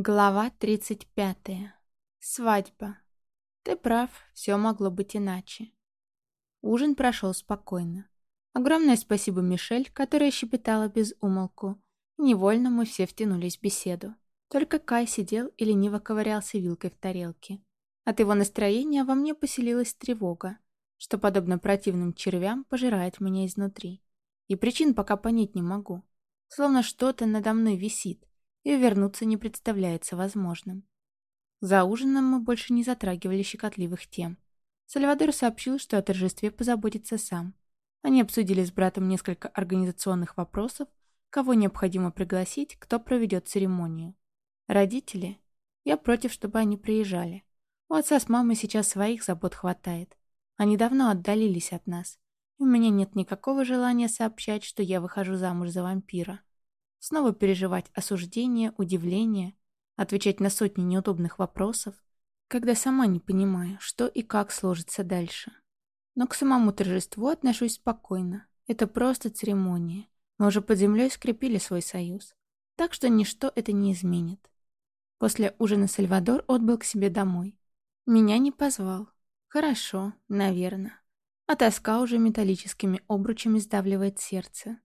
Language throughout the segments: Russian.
Глава 35. Свадьба. Ты прав, все могло быть иначе. Ужин прошел спокойно. Огромное спасибо Мишель, которая щебетала без умолку. Невольно мы все втянулись в беседу. Только Кай сидел и лениво ковырялся вилкой в тарелке. От его настроения во мне поселилась тревога, что, подобно противным червям, пожирает меня изнутри. И причин пока понять не могу. Словно что-то надо мной висит, и вернуться не представляется возможным. За ужином мы больше не затрагивали щекотливых тем. Сальвадор сообщил, что о торжестве позаботится сам. Они обсудили с братом несколько организационных вопросов, кого необходимо пригласить, кто проведет церемонию. Родители? Я против, чтобы они приезжали. У отца с мамой сейчас своих забот хватает. Они давно отдалились от нас. У меня нет никакого желания сообщать, что я выхожу замуж за вампира. Снова переживать осуждение, удивление, отвечать на сотни неудобных вопросов, когда сама не понимаю, что и как сложится дальше. Но к самому торжеству отношусь спокойно. Это просто церемония. Мы уже под землей скрепили свой союз. Так что ничто это не изменит. После ужина Сальвадор отбыл к себе домой. Меня не позвал. Хорошо, наверное. А тоска уже металлическими обручами сдавливает сердце.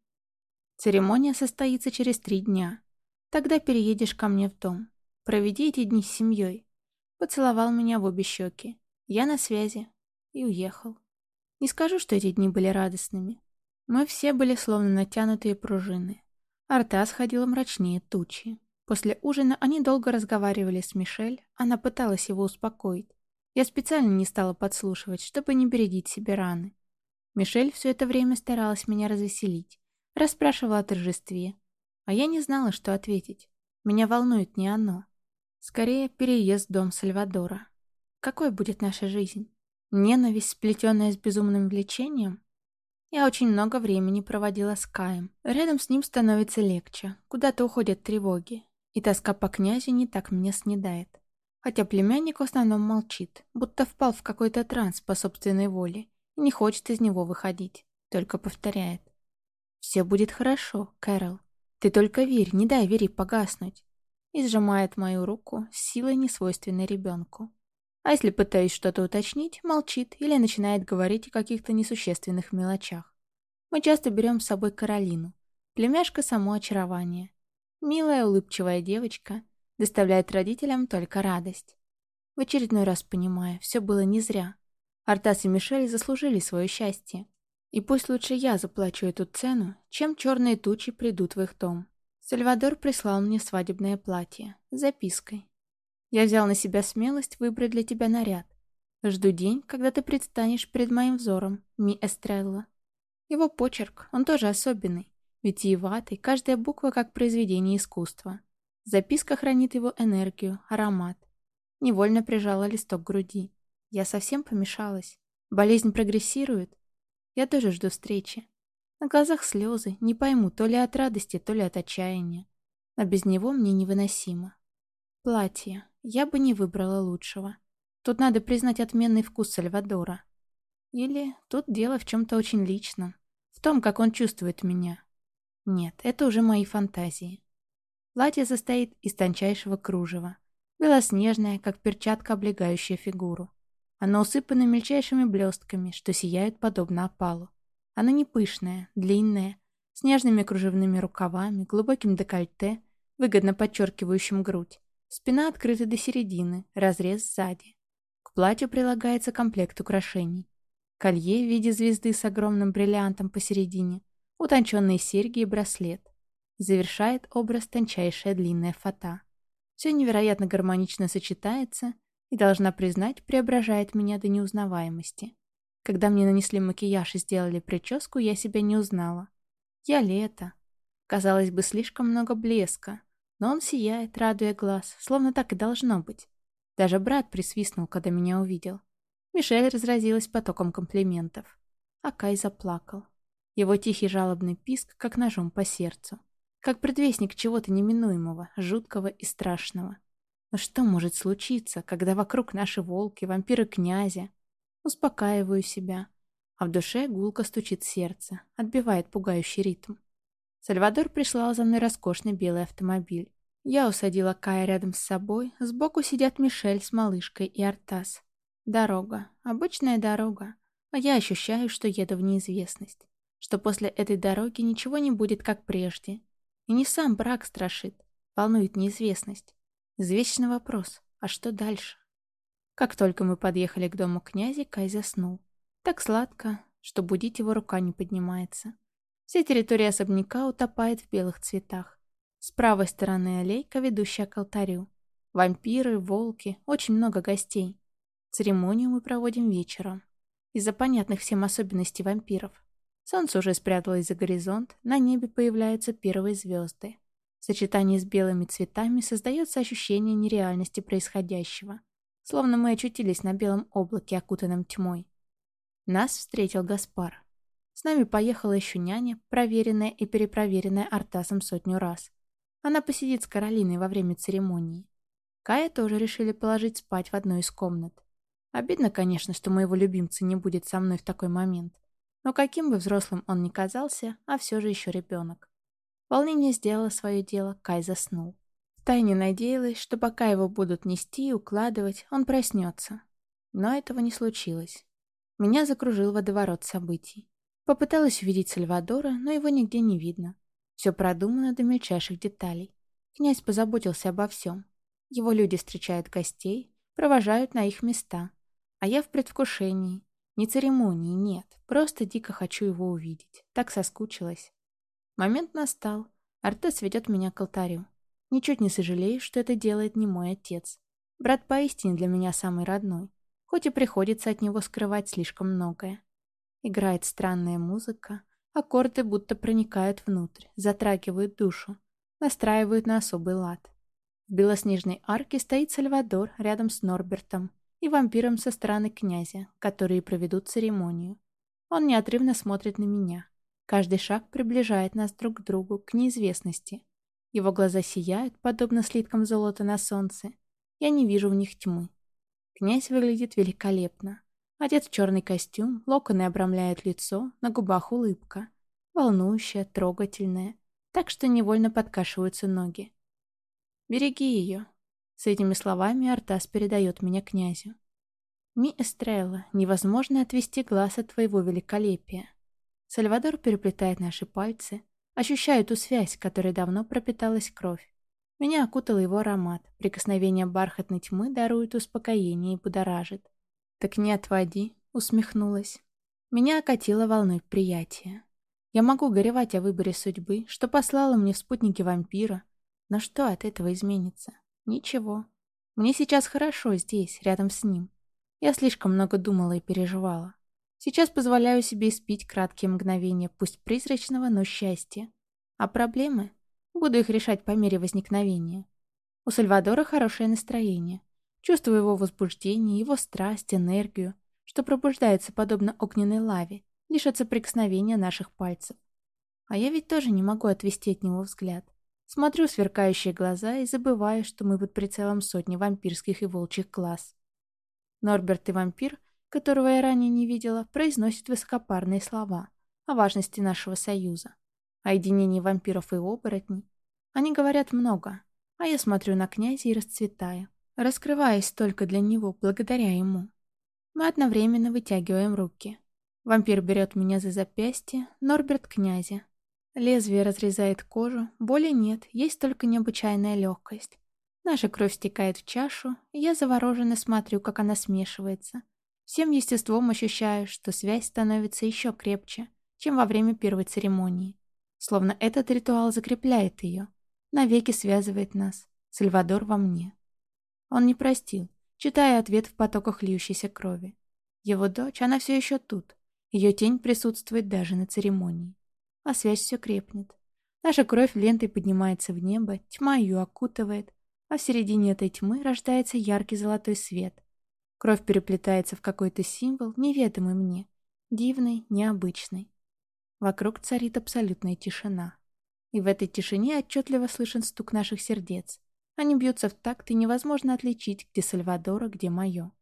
Церемония состоится через три дня. Тогда переедешь ко мне в дом. Проведи эти дни с семьей. Поцеловал меня в обе щеки. Я на связи. И уехал. Не скажу, что эти дни были радостными. Мы все были словно натянутые пружины. Арта сходила мрачнее тучи. После ужина они долго разговаривали с Мишель, она пыталась его успокоить. Я специально не стала подслушивать, чтобы не бередить себе раны. Мишель все это время старалась меня развеселить. Расспрашивала о торжестве. А я не знала, что ответить. Меня волнует не оно. Скорее, переезд в дом Сальвадора. Какой будет наша жизнь? Ненависть, сплетенная с безумным влечением? Я очень много времени проводила с Каем. Рядом с ним становится легче. Куда-то уходят тревоги. И тоска по князю не так меня снедает. Хотя племянник в основном молчит, будто впал в какой-то транс по собственной воле и не хочет из него выходить, только повторяет. «Все будет хорошо, Кэрол. Ты только верь, не дай вере погаснуть». И сжимает мою руку с силой, несвойственной ребенку. А если пытаюсь что-то уточнить, молчит или начинает говорить о каких-то несущественных мелочах. Мы часто берем с собой Каролину. Племяшка само очарование. Милая, улыбчивая девочка доставляет родителям только радость. В очередной раз понимаю, все было не зря. Артас и Мишель заслужили свое счастье. И пусть лучше я заплачу эту цену, чем черные тучи придут в их дом. Сальвадор прислал мне свадебное платье с запиской. Я взял на себя смелость выбрать для тебя наряд. Жду день, когда ты предстанешь перед моим взором, ми Эстрелла. Его почерк, он тоже особенный, витиеватый, каждая буква как произведение искусства. Записка хранит его энергию, аромат. Невольно прижала листок к груди. Я совсем помешалась. Болезнь прогрессирует, я тоже жду встречи. На глазах слезы, не пойму, то ли от радости, то ли от отчаяния. А без него мне невыносимо. Платье. Я бы не выбрала лучшего. Тут надо признать отменный вкус Сальвадора. Или тут дело в чем-то очень личном. В том, как он чувствует меня. Нет, это уже мои фантазии. Платье состоит из тончайшего кружева. Белоснежное, как перчатка, облегающая фигуру. Оно усыпано мельчайшими блестками, что сияют подобно опалу. Оно не пышное, длинное, с нежными кружевными рукавами, глубоким декольте, выгодно подчеркивающим грудь. Спина открыта до середины, разрез сзади. К платью прилагается комплект украшений. Колье в виде звезды с огромным бриллиантом посередине, утонченные серьги и браслет. Завершает образ тончайшая длинная фата. Все невероятно гармонично сочетается и, должна признать, преображает меня до неузнаваемости. Когда мне нанесли макияж и сделали прическу, я себя не узнала. Я ли это? Казалось бы, слишком много блеска, но он сияет, радуя глаз, словно так и должно быть. Даже брат присвистнул, когда меня увидел. Мишель разразилась потоком комплиментов. А Кай заплакал. Его тихий жалобный писк, как ножом по сердцу. Как предвестник чего-то неминуемого, жуткого и страшного. Но что может случиться, когда вокруг наши волки, вампиры князя? Успокаиваю себя. А в душе гулко стучит сердце, отбивает пугающий ритм. Сальвадор прислал за мной роскошный белый автомобиль. Я усадила Кая рядом с собой, сбоку сидят Мишель с малышкой и Артас. Дорога. Обычная дорога. А я ощущаю, что еду в неизвестность. Что после этой дороги ничего не будет, как прежде. И не сам брак страшит. Волнует неизвестность. Извечный вопрос. А что дальше? Как только мы подъехали к дому князя, Кай заснул. Так сладко, что будить его рука не поднимается. Вся территория особняка утопает в белых цветах. С правой стороны аллейка, ведущая к алтарю. Вампиры, волки, очень много гостей. Церемонию мы проводим вечером. Из-за понятных всем особенностей вампиров. Солнце уже спряталось за горизонт, на небе появляются первые звезды. В сочетании с белыми цветами создается ощущение нереальности происходящего. Словно мы очутились на белом облаке, окутанном тьмой. Нас встретил Гаспар. С нами поехала еще няня, проверенная и перепроверенная Артасом сотню раз. Она посидит с Каролиной во время церемонии. Кая тоже решили положить спать в одной из комнат. Обидно, конечно, что моего любимца не будет со мной в такой момент. Но каким бы взрослым он ни казался, а все же еще ребенок. Волнение сделало свое дело, Кай заснул. Втайне надеялась, что пока его будут нести и укладывать, он проснется. Но этого не случилось. Меня закружил водоворот событий. Попыталась увидеть Сальвадора, но его нигде не видно. Все продумано до мельчайших деталей. Князь позаботился обо всем. Его люди встречают гостей, провожают на их места. А я в предвкушении. Ни церемонии нет, просто дико хочу его увидеть. Так соскучилась. Момент настал. Артес ведет меня к алтарю. Ничуть не сожалею, что это делает не мой отец. Брат поистине для меня самый родной, хоть и приходится от него скрывать слишком многое. Играет странная музыка, Аккорды будто проникают внутрь, затрагивают душу, настраивают на особый лад. В белоснежной арке стоит Сальвадор рядом с Норбертом и вампиром со стороны князя, которые проведут церемонию. Он неотрывно смотрит на меня. Каждый шаг приближает нас друг к другу, к неизвестности. Его глаза сияют, подобно слиткам золота на солнце. Я не вижу в них тьмы. Князь выглядит великолепно. Одет в черный костюм, локоны обрамляют лицо, на губах улыбка. Волнующая, трогательная, так что невольно подкашиваются ноги. «Береги ее», — с этими словами Артас передает меня князю. «Ми Эстрелла, невозможно отвести глаз от твоего великолепия». Сальвадор переплетает наши пальцы, ощущаю ту связь, которой давно пропиталась кровь. Меня окутал его аромат, прикосновение бархатной тьмы дарует успокоение и будоражит. «Так не отводи», — усмехнулась. Меня окатило волной приятия. Я могу горевать о выборе судьбы, что послала мне в спутники вампира. Но что от этого изменится? Ничего. Мне сейчас хорошо здесь, рядом с ним. Я слишком много думала и переживала. Сейчас позволяю себе испить краткие мгновения, пусть призрачного, но счастья. А проблемы? Буду их решать по мере возникновения. У Сальвадора хорошее настроение. Чувствую его возбуждение, его страсть, энергию, что пробуждается подобно огненной лаве, лишь от соприкосновения наших пальцев. А я ведь тоже не могу отвести от него взгляд. Смотрю сверкающие глаза и забываю, что мы под прицелом сотни вампирских и волчьих глаз. Норберт и вампир, которого я ранее не видела, произносят высокопарные слова о важности нашего союза, о единении вампиров и оборотней. Они говорят много, а я смотрю на князя и расцветаю раскрываясь только для него, благодаря ему. Мы одновременно вытягиваем руки. Вампир берет меня за запястье, Норберт — князя. Лезвие разрезает кожу, боли нет, есть только необычайная легкость. Наша кровь стекает в чашу, и я завороженно смотрю, как она смешивается. Всем естеством ощущаю, что связь становится еще крепче, чем во время первой церемонии. Словно этот ритуал закрепляет ее, навеки связывает нас. Сальвадор во мне. Он не простил, читая ответ в потоках льющейся крови. Его дочь, она все еще тут. Ее тень присутствует даже на церемонии. А связь все крепнет. Наша кровь лентой поднимается в небо, тьма ее окутывает, а в середине этой тьмы рождается яркий золотой свет. Кровь переплетается в какой-то символ, неведомый мне, дивный, необычный. Вокруг царит абсолютная тишина. И в этой тишине отчетливо слышен стук наших сердец, они бьются в такт, и невозможно отличить, где Сальвадора, где мое.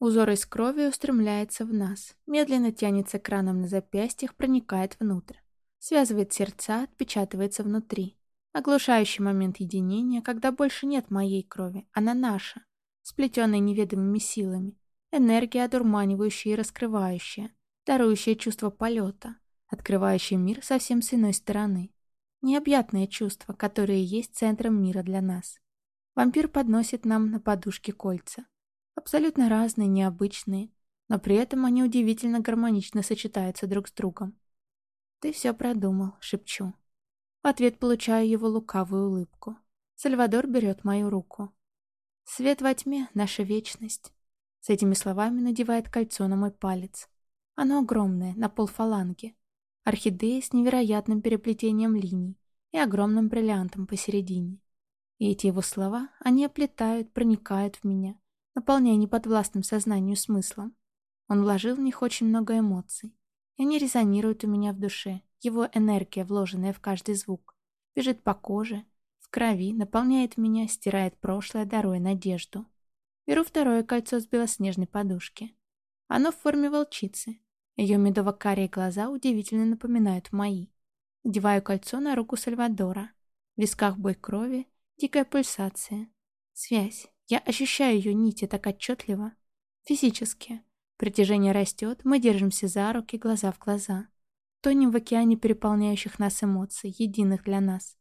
Узор из крови устремляется в нас, медленно тянется краном на запястьях, проникает внутрь. Связывает сердца, отпечатывается внутри. Оглушающий момент единения, когда больше нет моей крови, она наша, сплетенная неведомыми силами, энергия одурманивающая и раскрывающая, дарующая чувство полета, открывающая мир совсем с иной стороны. Необъятные чувства, которые есть центром мира для нас. Вампир подносит нам на подушке кольца. Абсолютно разные, необычные, но при этом они удивительно гармонично сочетаются друг с другом. «Ты все продумал», — шепчу. В ответ получаю его лукавую улыбку. Сальвадор берет мою руку. «Свет во тьме — наша вечность». С этими словами надевает кольцо на мой палец. Оно огромное, на полфаланги. Орхидея с невероятным переплетением линий и огромным бриллиантом посередине. И эти его слова, они оплетают, проникают в меня, наполняя неподвластным сознанию смыслом. Он вложил в них очень много эмоций, и они резонируют у меня в душе. Его энергия, вложенная в каждый звук, бежит по коже, крови, наполняет меня, стирает прошлое, даруя надежду. Беру второе кольцо с белоснежной подушки. Оно в форме волчицы. Ее медово-карие глаза удивительно напоминают мои. Надеваю кольцо на руку Сальвадора. В висках бой крови, дикая пульсация. Связь. Я ощущаю ее нити так отчетливо. Физически. Притяжение растет, мы держимся за руки, глаза в глаза. Тонем в океане переполняющих нас эмоций, единых для нас.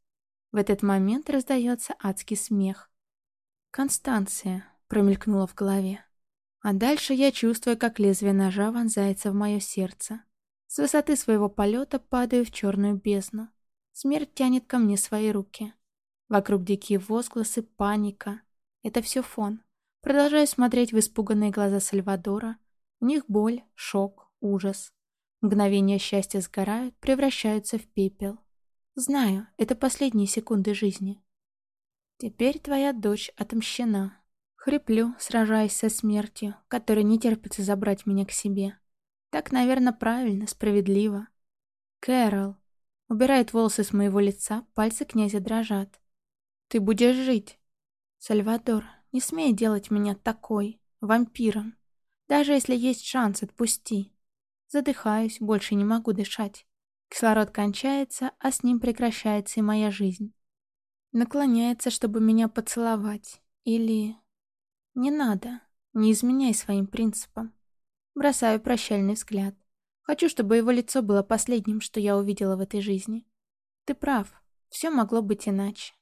В этот момент раздается адский смех. «Констанция», — промелькнула в голове. А дальше я чувствую, как лезвие ножа вонзается в мое сердце. С высоты своего полета падаю в черную бездну. Смерть тянет ко мне свои руки. Вокруг дикие возгласы, паника. Это все фон. Продолжаю смотреть в испуганные глаза Сальвадора. У них боль, шок, ужас. Мгновения счастья сгорают, превращаются в пепел. Знаю, это последние секунды жизни. Теперь твоя дочь отомщена. Хриплю, сражаясь со смертью, которая не терпится забрать меня к себе. Так, наверное, правильно, справедливо. Кэрол. Убирает волосы с моего лица, пальцы князя дрожат. Ты будешь жить. Сальвадор, не смей делать меня такой, вампиром. Даже если есть шанс, отпусти. Задыхаюсь, больше не могу дышать. Кислород кончается, а с ним прекращается и моя жизнь. Наклоняется, чтобы меня поцеловать. Или... Не надо. Не изменяй своим принципам. Бросаю прощальный взгляд. Хочу, чтобы его лицо было последним, что я увидела в этой жизни. Ты прав. Все могло быть иначе.